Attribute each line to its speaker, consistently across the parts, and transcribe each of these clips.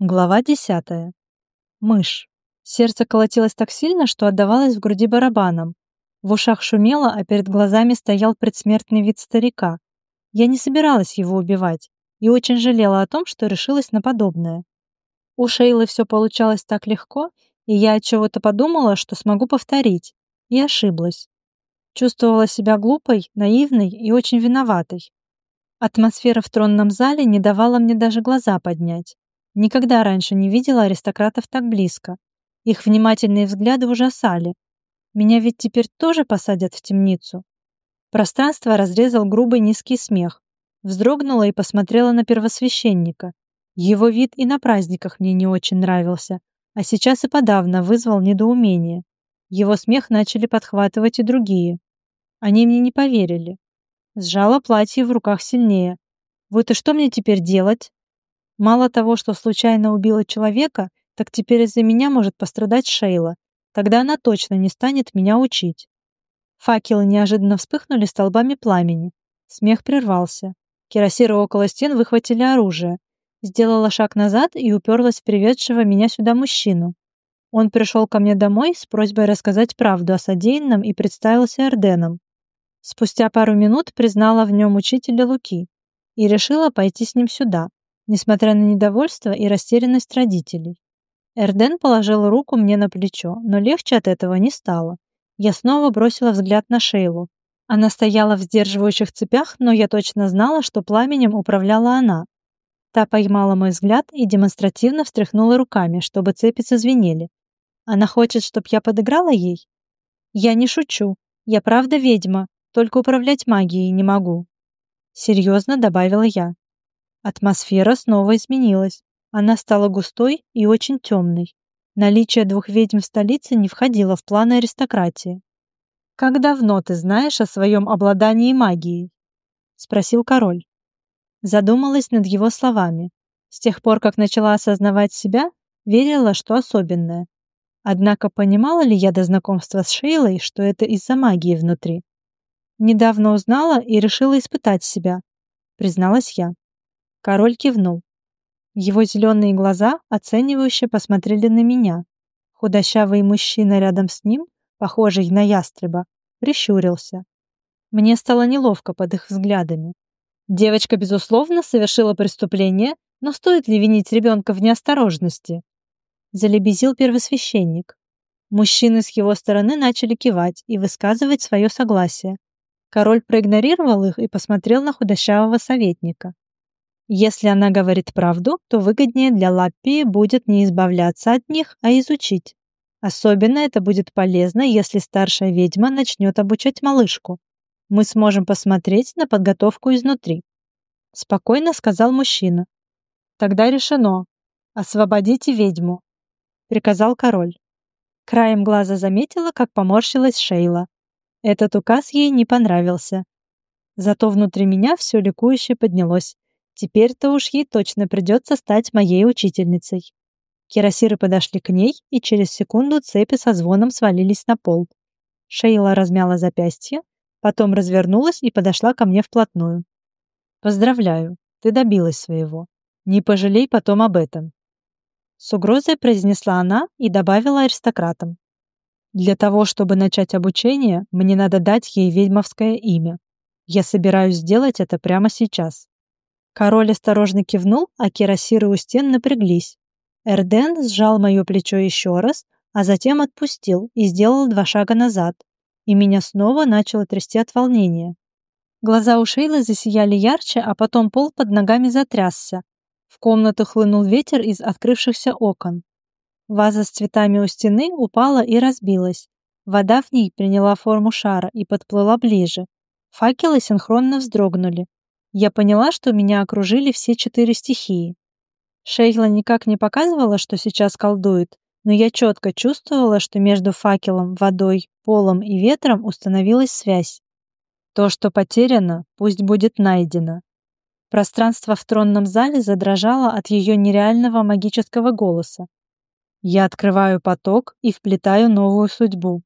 Speaker 1: Глава десятая. Мышь. Сердце колотилось так сильно, что отдавалось в груди барабаном. В ушах шумело, а перед глазами стоял предсмертный вид старика. Я не собиралась его убивать и очень жалела о том, что решилась на подобное. У Шейлы все получалось так легко, и я от чего-то подумала, что смогу повторить, и ошиблась. Чувствовала себя глупой, наивной и очень виноватой. Атмосфера в тронном зале не давала мне даже глаза поднять. Никогда раньше не видела аристократов так близко. Их внимательные взгляды ужасали. Меня ведь теперь тоже посадят в темницу. Пространство разрезал грубый низкий смех. Вздрогнула и посмотрела на первосвященника. Его вид и на праздниках мне не очень нравился, а сейчас и подавно вызвал недоумение. Его смех начали подхватывать и другие. Они мне не поверили. Сжала платье в руках сильнее. Вот и что мне теперь делать? Мало того, что случайно убила человека, так теперь из-за меня может пострадать Шейла. Тогда она точно не станет меня учить. Факелы неожиданно вспыхнули столбами пламени. Смех прервался. Кирасиры около стен выхватили оружие. Сделала шаг назад и уперлась в приведшего меня сюда мужчину. Он пришел ко мне домой с просьбой рассказать правду о содеянном и представился Эрденом. Спустя пару минут признала в нем учителя Луки и решила пойти с ним сюда, несмотря на недовольство и растерянность родителей. Эрден положил руку мне на плечо, но легче от этого не стало. Я снова бросила взгляд на Шейлу. Она стояла в сдерживающих цепях, но я точно знала, что пламенем управляла она. Та поймала мой взгляд и демонстративно встряхнула руками, чтобы цепи зазвенели. Она хочет, чтобы я подыграла ей? Я не шучу. Я правда ведьма, только управлять магией не могу. Серьезно добавила я. Атмосфера снова изменилась. Она стала густой и очень темной. Наличие двух ведьм в столице не входило в планы аристократии. «Как давно ты знаешь о своем обладании магией?» — спросил король. Задумалась над его словами. С тех пор, как начала осознавать себя, верила, что особенное. Однако понимала ли я до знакомства с Шейлой, что это из-за магии внутри? Недавно узнала и решила испытать себя, призналась я. Король кивнул. Его зеленые глаза оценивающе посмотрели на меня. Худощавый мужчина рядом с ним, похожий на ястреба, прищурился. Мне стало неловко под их взглядами. Девочка, безусловно, совершила преступление, но стоит ли винить ребенка в неосторожности? Залебезил первосвященник. Мужчины с его стороны начали кивать и высказывать свое согласие. Король проигнорировал их и посмотрел на худощавого советника. Если она говорит правду, то выгоднее для Лаппии будет не избавляться от них, а изучить. Особенно это будет полезно, если старшая ведьма начнет обучать малышку. Мы сможем посмотреть на подготовку изнутри. Спокойно сказал мужчина. Тогда решено. Освободите ведьму, приказал король. Краем глаза заметила, как поморщилась Шейла. Этот указ ей не понравился. Зато внутри меня все ликующе поднялось. Теперь-то уж ей точно придется стать моей учительницей. Кирасиры подошли к ней, и через секунду цепи со звоном свалились на пол. Шейла размяла запястье, потом развернулась и подошла ко мне вплотную. «Поздравляю, ты добилась своего. Не пожалей потом об этом». С угрозой произнесла она и добавила аристократам. «Для того, чтобы начать обучение, мне надо дать ей ведьмовское имя. Я собираюсь сделать это прямо сейчас». Король осторожно кивнул, а кирасиры у стен напряглись. Эрден сжал мое плечо еще раз, а затем отпустил и сделал два шага назад, и меня снова начало трясти от волнения. Глаза у Шейлы засияли ярче, а потом пол под ногами затрясся. В комнату хлынул ветер из открывшихся окон. Ваза с цветами у стены упала и разбилась. Вода в ней приняла форму шара и подплыла ближе. Факелы синхронно вздрогнули, я поняла, что меня окружили все четыре стихии. Шейла никак не показывала, что сейчас колдует, но я четко чувствовала, что между факелом, водой, полом и ветром установилась связь. То, что потеряно, пусть будет найдено. Пространство в тронном зале задрожало от ее нереального магического голоса. Я открываю поток и вплетаю новую судьбу.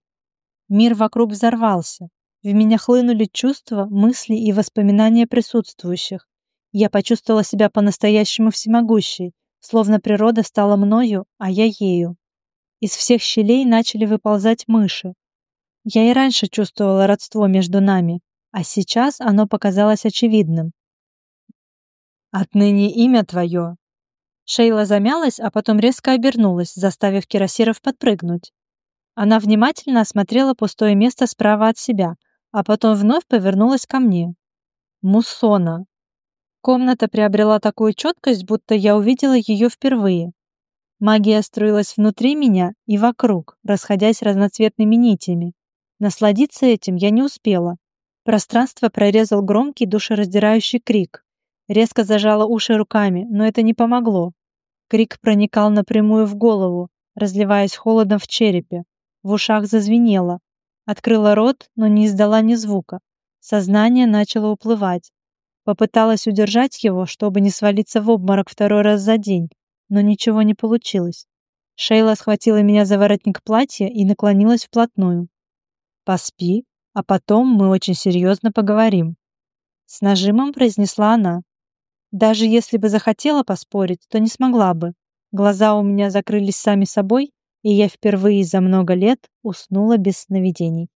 Speaker 1: Мир вокруг взорвался. В меня хлынули чувства, мысли и воспоминания присутствующих. Я почувствовала себя по-настоящему всемогущей, словно природа стала мною, а я ею. Из всех щелей начали выползать мыши. Я и раньше чувствовала родство между нами, а сейчас оно показалось очевидным. «Отныне имя твое». Шейла замялась, а потом резко обернулась, заставив Кирасиров подпрыгнуть. Она внимательно осмотрела пустое место справа от себя, а потом вновь повернулась ко мне. Муссона. Комната приобрела такую четкость, будто я увидела ее впервые. Магия струилась внутри меня и вокруг, расходясь разноцветными нитями. Насладиться этим я не успела. Пространство прорезал громкий душераздирающий крик. Резко зажала уши руками, но это не помогло. Крик проникал напрямую в голову, разливаясь холодом в черепе. В ушах зазвенело. Открыла рот, но не издала ни звука. Сознание начало уплывать. Попыталась удержать его, чтобы не свалиться в обморок второй раз за день, но ничего не получилось. Шейла схватила меня за воротник платья и наклонилась вплотную. «Поспи, а потом мы очень серьезно поговорим», — с нажимом произнесла она. Даже если бы захотела поспорить, то не смогла бы. Глаза у меня закрылись сами собой, и я впервые за много лет уснула без сновидений.